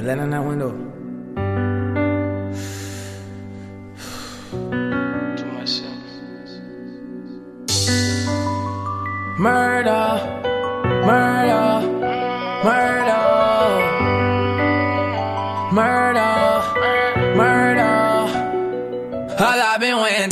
Hey, let in that window. To myself. Murder, murder, murder, murder, murder. All I've been waiting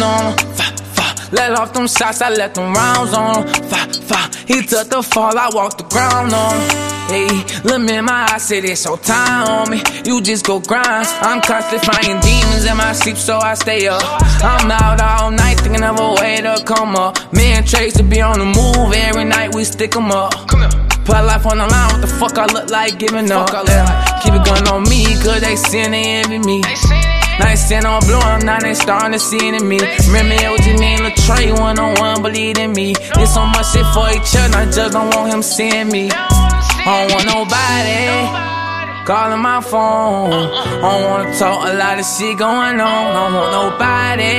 on him. Fa, fa. Let off them shots, I let them rounds on him. Fa, fa. He took the fall, I walked the ground on him. Hey, look me in my eyes, said it's your time on me. You just go grind. I'm constantly finding demons in my sleep, so I stay up. I'm out all night thinking of a way to come up. Me and Trace to be on the move every night, we stick 'em up. Come here. Put life on the line, what the fuck I look like giving up? Fuck I look like. Keep it going on me, cause they sin, they envy me. They they stand on blue, I'm now they starting to see it in me. Remember your name, Latrey, one on one, believe in me. Did so much shit for each other, I just don't want him seeing me. I don't want nobody calling my phone. I don't wanna talk a lot of shit going on. I don't want nobody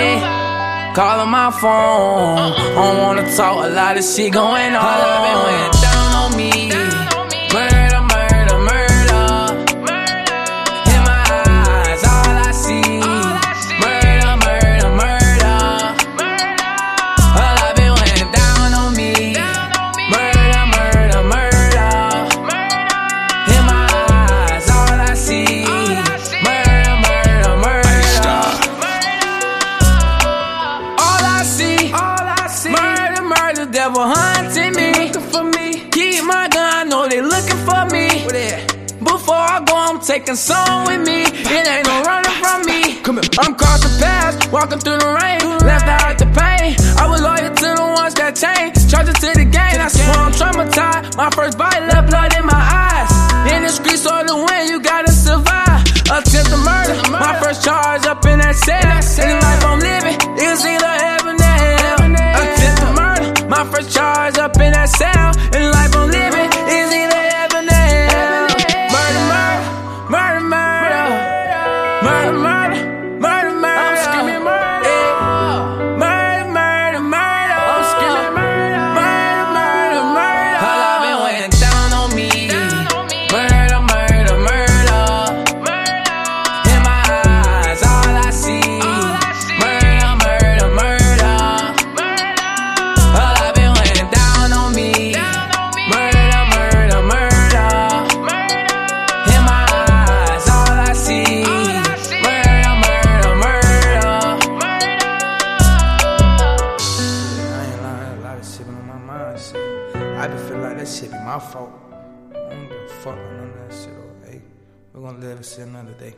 calling my phone. I don't wanna talk a lot of shit going on. Devil hunting me. Looking for me. Keep my gun, know they looking for me. Before I go, I'm taking some with me. It ain't no running from me. Come here. I'm crossing paths, walking through the rain. Left out the pain. I was loyal to the ones that changed. Charging to the game, I swear I'm traumatized. My first bite left blood in my eyes. In the streets or the wind, you gotta survive. Attempt to murder, my first charge up in that cell. Charge up in that cell. and life I'm living, it's either heaven or hell. Murder, murder, murder. Murder, murder, murder, I been feeling like that shit be my fault. I don't give a fuck none of that shit. Hey, we're gonna live and see another day.